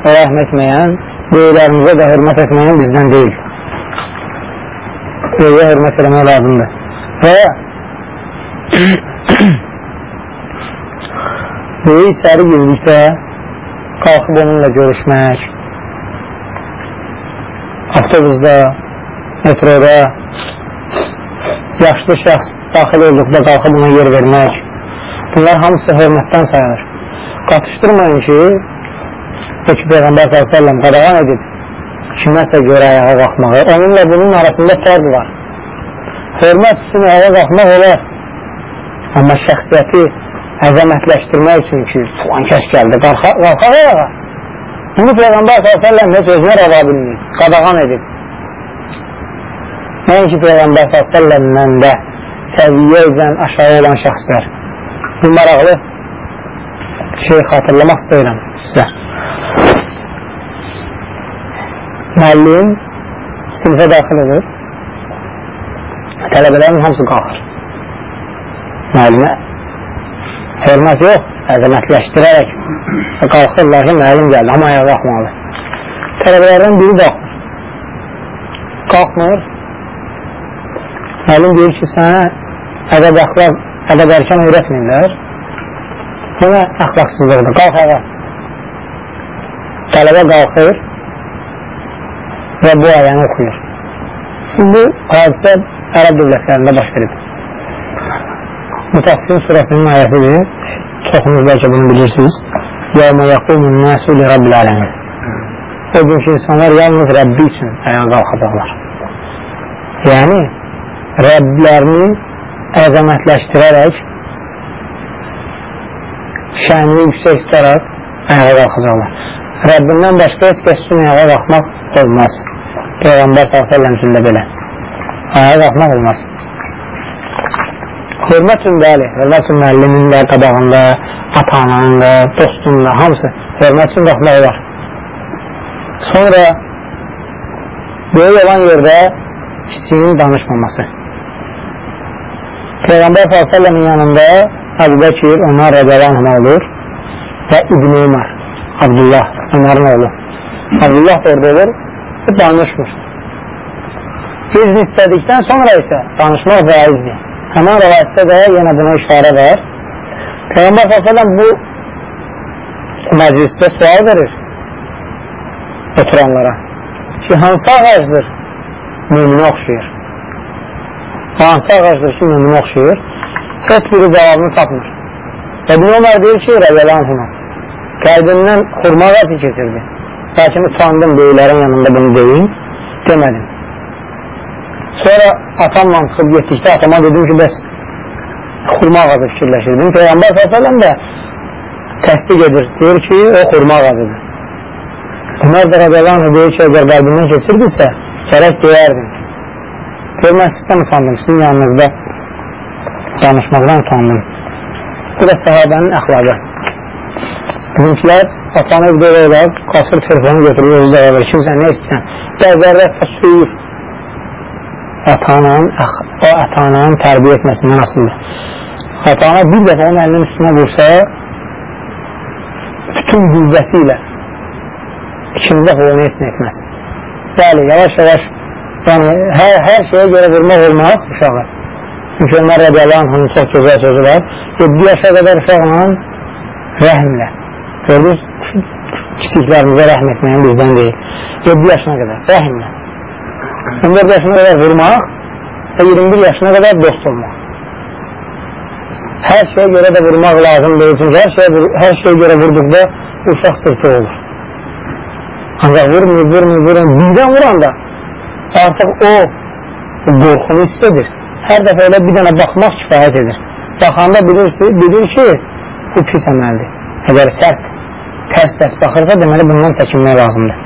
[SPEAKER 1] rəhm etməyən, böyüklərimizə də hörmət etməyən bizdən deyil böyüyə hörmət eləmək lazımdır. Və böyük içəri girdikdə qalxıb onunla görüşmək, avtobusda, metroda, yaşlı şəxs daxil olduqda qalxıb ona yer vermək, bunlar hamısı hörmətdən sayılır. Qatışdırmayın ki, Peki Peyğəmbər s.ə.v qadağan edib kiməsə görə ayağa qalxmağı, onunla bunun arasında fərq var. Hörmət üçün ayağa qalxmaq olar, amma şəxsiyyəti əzəmətləşdirmək üçün ki, filan kəs gəldi, qalxaq ayağa. Bunu Peyğəmbər s.ə.v heç özünə rava bilmir, qadağan edib. Nəinki Peyğəmbər s.ə.v-dən də səviyyə üzən aşağı olan şəxslər. Bu maraqlı şey xatırlamaq istəyirəm sizə. Müəllim sinifə daxil olur. Tələbələrin hamısı qalxır. Müəllimə hörmət yox əzəmətləşdirərək qalxırlar ki müəllim gəldi amma ayağa qalxmalı. Tələbələrdən biri qalxır qalxmır müəllim deyir ki sənə ədəb əxlaq ədəb ərkən öyrətmirlər bu nə əxlaqsızlıqdır qalx ayağa tələbə qalxır və bu ayəni oxuyur. Bu hadisə Ərəb dövlətlərində baş verib. Mütəffin surəsinin ayəsidir çoxunuz bəlkə bunu bilirsiniz. Yəvmə yaqumun nəsu li Rabbil aləmin. O günkü insanlar yalnız Rəbbi üçün ayağa qalxacaqlar. Yəni, Rəblərini əzəmətləşdirərək, şənini yüksək tutaraq ayağa qalxacaqlar. Rəbbindən başqa heç kəs üçün ayağa qalxmaq olmaz. Peyğəmbər s.ə.v üçün də belə. Ayağa qalxmaq olmaz. Hörmət üçün bəli, hörmət üçün müəllimin də, qabağında, ata-ananın da, dostun da, hamısı hörmət üçün qalxmaq olar. Sonra böyük olan yerdə kiçiyin danışmaması. Peyğəmbər s.ə.v-in yanında Əbu Bəkir, onlar rəqəlan olur və İbn Ömər, Abdullah, Ömərin oğlu. Abdullah da orada olur və danışmır. İzni istədikdən sonra isə danışmaq vaizdir. Həmən rəvayətdə də yenə buna işarə var. Peyğəmbər s.ə.v bu məclisdə sual verir oturanlara ki, hansı ağacdır müminə oxşayır? Hansı ağacdır ki, müminə oxşayır? Heç biri cavabını tapmır. İbn Ömər deyir ki, rəzəlan huna qəlbindən xurma ağacı keçirdi. Lakin utandım beylərin yanında bunu deyim, demədim. Sonra atamla çıxıb getdikdə atama dedim ki, bəs xurma ağacı fikirləşirdim. Peyğəmbər s.ə.v də təsdiq edir, deyir ki, o xurma ağacıdır. Ömər də rəzəlan deyir ki, əgər qəlbindən keçirdirsə, gərək deyərdim. Gör, mən sizdən utandım, sizin yanınızda danışmaqdan utandım. Bu da səhabənin əxlaqı. Bizimkilər atan evdə olaraq qasır telefonu götürür, özü də alır, kimsə nə istəyən. Bəzərdə təsviyir ətananın, o ətananın tərbiyə etməsindən asıldır. Atana bir dəfə onun əlinin üstünə vursa, bütün qüvvəsi ilə ikinci dəfə onu heç nə etməz. Bəli, yavaş-yavaş yəni, hər, hər şeyə görə vurmaq olmaz uşağı. Çünki Ömər Rədiyallahu anhın çox gözəl sözü var. 7 yaşa qədər uşaqla rəhmlə. Gördünüz, kiçiklərimizə rəhm etməyin bizdən deyil. 7 yaşına qədər rəhmlə. 14 yaşına qədər vurmaq və 21 yaşına qədər dost olmaq. Hər şeyə görə də vurmaq lazım deyil. Çünki hər şeyə, hər şeyə görə vurduqda uşaq sırtı olur. Ancaq vurmur, vurmur, vurmur. Birdən vuranda artıq o qorxunu hiss edir hər dəfə elə bir dənə baxmaq kifayət edir. Baxanda bilirsi, bilir ki, bu pis əməldir. Əgər sərt, tərs-tərs baxırsa, deməli bundan çəkinmək lazımdır.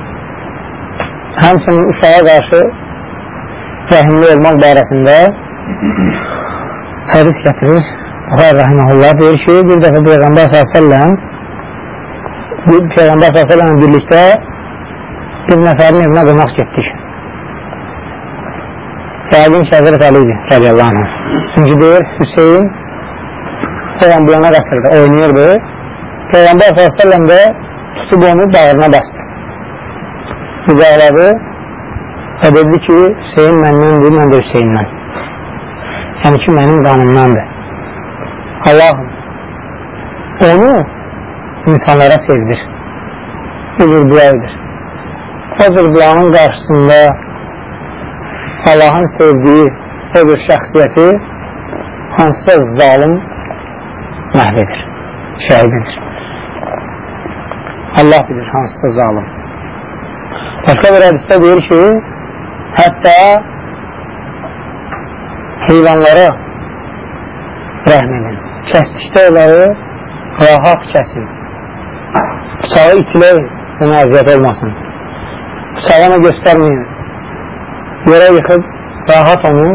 [SPEAKER 1] Həmçinin uşağa qarşı rəhimli olmaq barəsində hədis gətirir. Buxar rəhməhullah deyir ki, bir dəfə Peyğəmbər s.ə.v Peyğəmbər s.ə.v birlikdə bir nəfərin evinə qonaq getdik. Həzrət Ali idi, radiyallahu anh. Çünki deyir, Hüseyin o yan bu yana qasırdı, oynayırdı. Peyğəmbər s.ə.v də tutub onu bağrına bastı. Qucaqladı və dedi ki, Hüseyin məndəndir, mən də Hüseyindən. Yəni ki, mənim qanımdandır. Allahım, onu insanlara sevdir. Bir duaydır. O bir duanın qarşısında Allahın sevdiyi o bir şəxsiyyəti hansısa zalim məhv edir, şəhid edir. Allah bilir hansısa zalim. Başqa bir hədisdə deyir ki, hətta heyvanlara rəhm edin. Kəsdikdə onları rahat kəsin. Bıçağı itiləyin, ona əziyyət olmasın. Bıçağını göstərməyin yerə yıxıb rahat onu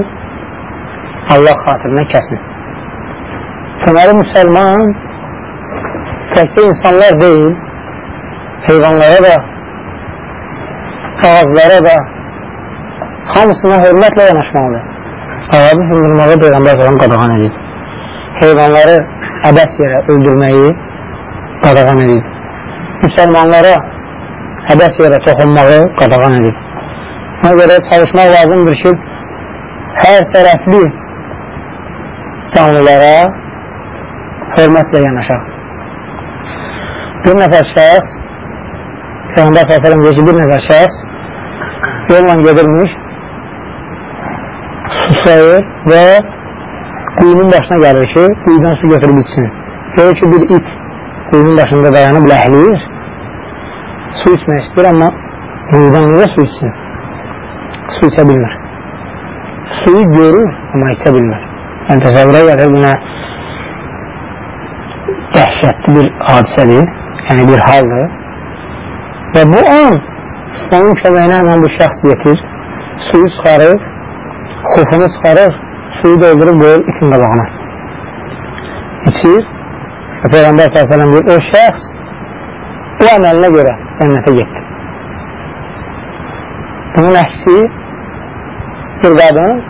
[SPEAKER 1] Allah xatirinə kəsin. Deməli, müsəlman təkcə insanlar deyil, heyvanlara da, ağızlara da, hamısına hörmətlə yanaşmalıdır. Ağacı sındırmağı Peyğəmbər sələm qadağan edib. Heyvanları əbəs yerə öldürməyi qadağan edib. Müsəlmanlara əbəs yerə toxunmağı qadağan edib. Ona görə çalışmaq lazımdır ki, hər tərəfli canlılara hörmətlə yanaşaq. Bir nəfər şəxs, Peyğəmbər s.ə.v deyir ki, bir nəfər şəxs yolla gedirmiş, susayır və quyunun başına gəlir ki, quyudan su götürüb içsin. görür ki, bir it quyunun başında dayanıb ləhliyir, su içmək istəyir, amma quyudan necə su içsin? Su içə bilmir. Suyu görür, amma içə bilmir. Yəni, təsəvvürə gəlir buna dəhşətli bir hadisədir, yəni bir haldır. Və bu an onun köməyinə ilə bu şəxs yetir, suyu çıxarır, xufunu çıxarır, suyu doldurub qoyur itin qabağına. İçir və Peyğəmbər s.ə.v deyir, o şəxs o əməlinə görə cənnətə getdi. Bunun əksi bir qadın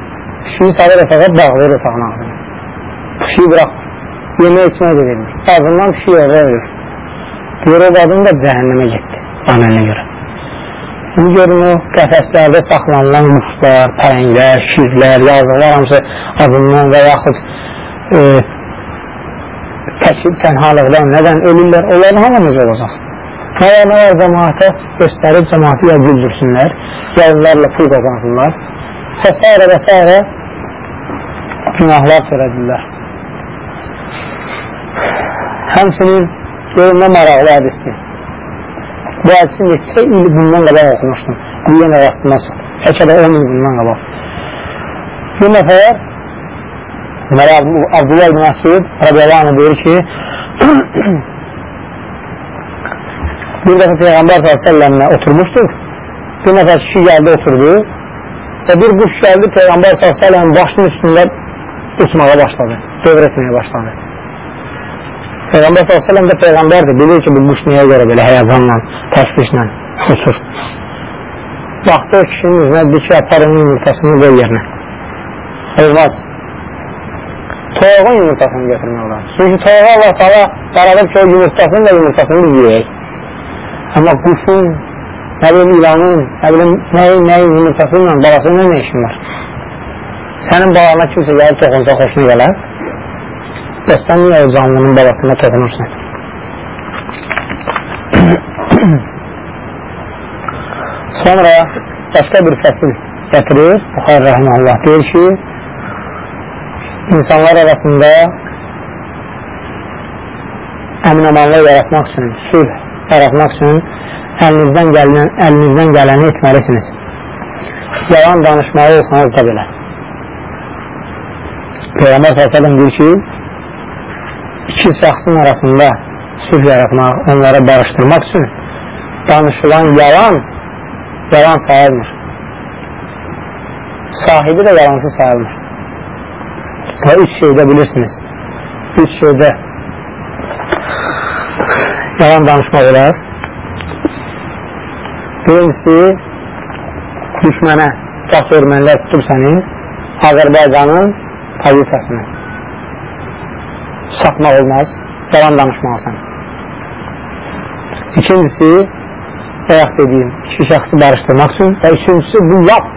[SPEAKER 1] pişiyi salır otağa, bağlayır otağın ağzını. Pişiyi bıraxmır. Yemək içmək də vermir. Ağzından pişiyi orada ölür. Deyir, o qadın da cəhənnəmə getdi əməlinə görə. Şimdi görün o qəfəslərdə saxlanılan quşlar, pərənglər, şirlər, yazıqlar hamısı adından və yaxud e, təkib tənhalıqdan nədən ölürlər, onların hamı necə olacaq? Var cəmaata göstərib cəmaatı ya güldürsünlər, ya onlarla pul qazansınlar və s. və s. günahlar törədirlər. Həmsinin görünmə maraqlı hədisdir. Bu hədisi neçə il bundan qabaq oxumuşdum. Bu yenə rastına çıxdı. Bəlkə də 10 il bundan qabaq. Bir nəfər Deməli, Abdullah ibn Əsud radiyallahu anh deyir ki bir dəfə Peyğəmbər s.ə.və oturmuşdur bir nəfər kişi gəldi oturdu və bir quş gəldi Peyğəmbər s.ə.v başının üstündə uçmağa başladı dövr etməyə başladı Peyğəmbər s.ə.v də Peyğəmbərdir, bilir ki, bu quş niyə görə belə həyəcanla, təşvişlə uçur. Baxdı o kişinin üzünə, deyir ki, aparın yumurtasını qoy yerinə. Olmaz. Toyağın yumurtasını götürmək olar. Çünki toyağa Allah tala qaradıb ki, o yumurtasını da yumurtasını yiyək. Amma quşun, nə bilim ilanın, nə bilim nəyin, nəyin yumurtasıyla, balasıyla nə işin var? Sənin balana kimsə gəlib toxunsa xoşuna gələr. Bəs sən niyə o canlının babasına toxunursan? Sonra başqa bir fəsil gətirir, Buxar Rəhməllah deyir ki, insanlar arasında əminamanlıq yaratmaq üçün, sülh yaratmaq üçün əlinizdən, gələn, əlinizdən gələni etməlisiniz. Yalan danışmalı olsanız da belə. Peyğəmbər s.ə.v deyir ki, iki şəxsin arasında sülh yaratmaq, onları barışdırmaq üçün danışılan yalan yalan sayılmır. Sahibi də yalansız sayılmır. Və üç şeydə bilirsiniz. Üç şeydə yalan danışmaq olar. Birincisi, düşmənə, qaç ermənilər tutub səni, Azərbaycanın pozisiyasını satmaq olmaz, yalan danışmalısan. İkincisi, bayaq dediyim, iki şəxsi barışdırmaq üçün və üçüncüsü, bu lap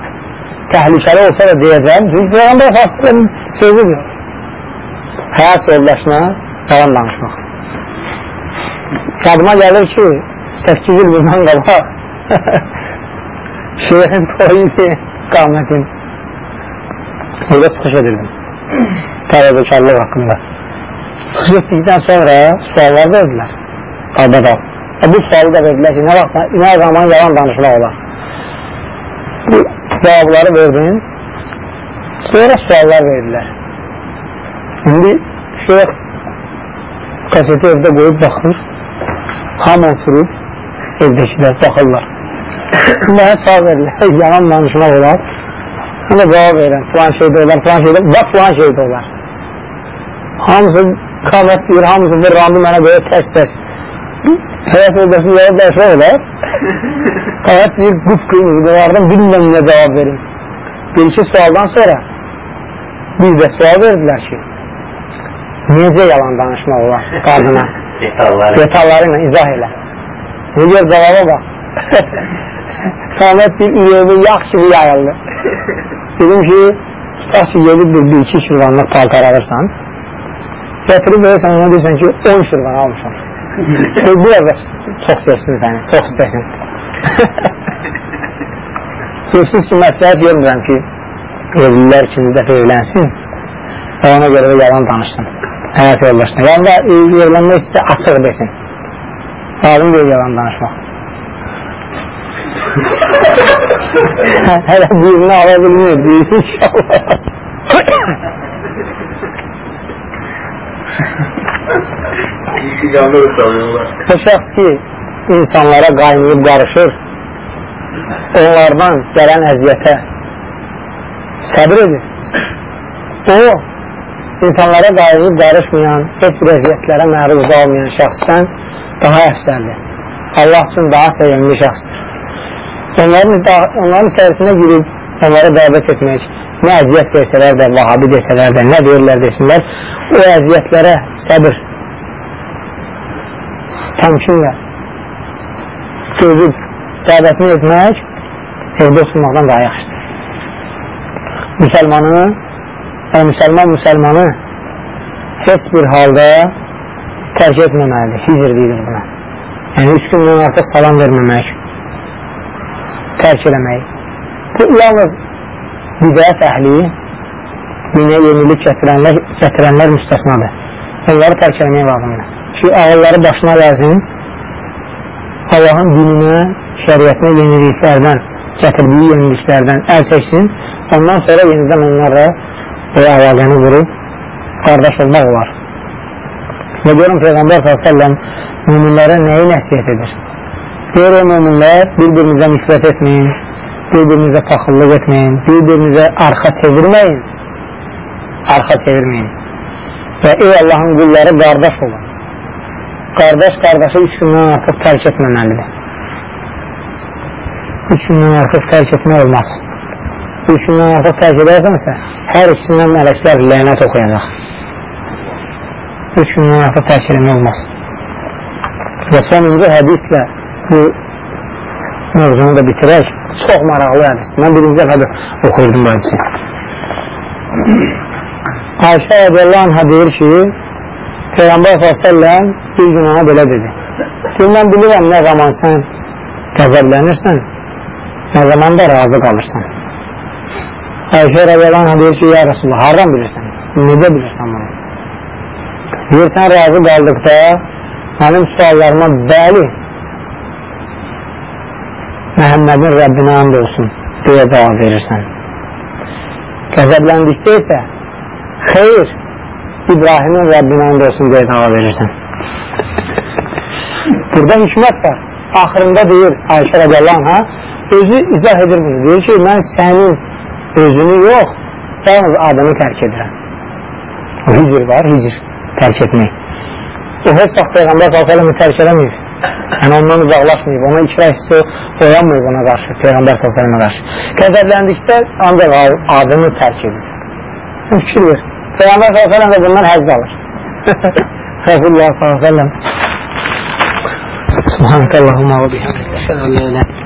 [SPEAKER 1] təhlükəli olsa da deyəcəm, çünki Peyğəmbər Fasilənin sözüdür. Həyat yoldaşına yalan danışmaq. Yadıma gəlir ki, 8 il bundan qabaq şeyhin toyunu qamətin orada çıxış edirdim. Tərəzəkarlıq haqqında. Çıxış etdikdən sonra suallar verdilər. Qabada. Bu sualı da verdilər ki, nə vaxtsa, nə zaman yalan danışmaq olar. Bu cavabları verdim. Sonra suallar verdilər. İndi şeyh kaseti evdə qoyub baxır. Hamı oturub evdəkilər baxırlar. Mənə sağ verirlər, yalan danışmaq olar. Mən də cavab verirəm, filan şeydə olar, filan şeydə, və filan şeydə olar. Hamısı qamət deyir, hamısı vırrandı mənə böyle təs-təs. Həyat yoldaşı cavab dərsə olar. Qamət deyir, quf qıymızı divardan bilməm nə cavab verim. Bir-iki sualdan sonra bir də sual verdilər ki, necə yalan danışmaq olar qadına?
[SPEAKER 2] Detalları.
[SPEAKER 1] Detalları ilə izah elə. Necə cavaba bax. Qamət deyir, ürəyimi yaxşı bir yayıldı. Dedim ki, tutaq ki, gedib bir, bir iki şirvanlıq paltar alırsan, Gətirib verirsən, ona deyirsən ki, 10 şirvan almışam. Bu əvvəl çox sevsin səni, çox istəsin. Sözsüz ki, məsləhət görmürəm ki, evlilər ikinci dəfə evlənsin və ona görə də yalan danışsın. həyat yoldaşına. Yəni evlənmək istə açıq desin. Lazım deyil yalan danışmaq. Hələ birini ala bilmir, deyil inşallah. O şəxs ki, insanlara qaynayıb qarışır, onlardan gələn əziyyətə səbir edir. O, insanlara qaynayıb qarışmayan, heç bir əziyyətlərə məruz qalmayan şəxsdən daha əfsərdir. Allah üçün daha sevimli şəxsdir. Onların, onların içərisinə girib, onlara dəvət etmək, nə əziyyət desələr də, vahabi desələr də, nə deyirlər desinlər, o əziyyətlərə səbir, təmkinlə gözüb dəvətini etmək evdə oturmaqdan daha yaxşıdır. Müsəlmanı və müsəlman müsəlmanı heç bir halda tərk etməməlidir, hicr deyilir buna. Yəni, üç gündən artıq salam verməmək, tərk eləmək. Bu, yalnız bidət əhli, dinə yenilik gətirənlər, gətirənlər müstəsnadır. Onları tərk eləmək lazımdır ki, ağılları başına lazım Allahın dininə, şəriyyətinə yeniliklərdən, gətirdiyi yeniliklərdən əl çəksin, ondan sonra yenidən onlarla o əlaqəni vurub qardaş olmaq olar. Və görün Peyğəmbər s.ə.v müminlərə nəyi nəsiyyət edir? Deyir o müminlər bir-birinizə nifrət etməyin, bir-birinizə paxıllıq etməyin, bir-birinizə arxa çevirməyin, arxa çevirməyin və ey Allahın qulları qardaş olun qardaş qardaşı üç gündən artıq tərk etməməlidir. Üç gündən artıq tərk etmək olmaz. Üç gündən artıq tərk edərsənsə, hər ikisindən mələklər lənət oxuyacaq. Üç gündən artıq tərk etmək olmaz. Və sonuncu hədislə bu mövzunu da bitirək. Çox maraqlı hədisdir. Mən birinci dəfə oxuyurdum bu hədisi. Ayşə Rədiyallahu anhə deyir ki, Peyğəmbər s.ə.v bir gün ona belə dedi. Deyir, mən bilirəm nə zaman sən qəzəblənirsən, nə zaman da razı qalırsan. Ayşə Rəbəlan deyir ki, ya Rasulullah, hardan bilirsən? Necə bilirsən bunu? Deyir, sən razı qaldıqda mənim suallarıma bəli Məhəmmədin Rəbbinə and olsun deyə cavab verirsən. Qəzəbləndikdə isə xeyr İbrahimin Rəbbinə and olsun deyə cavab verirsən. Burada hikmət var. Axırında deyir Ayşə radiyallahu anhə, özü izah edir bunu. Deyir ki, mən sənin özünü yox, yalnız adını tərk edirəm. O hicr var, hicr tərk etmək. O heç vaxt Peyğəmbər s.ə.v-i tərk eləməyib. Yəni ondan uzaqlaşmayıb, ona ikrə hissi oyanmayıb ona qarşı, Peyğəmbər s.ə.və qarşı. Qəzəbləndikdə ancaq adını tərk edir. Fikir ver. Peyğəmbər s.ə.və də bundan həzz alır. Rəsulullah s.ə.və Subhanəkə Allahumma və bihəmdə. Şəhələ ilə.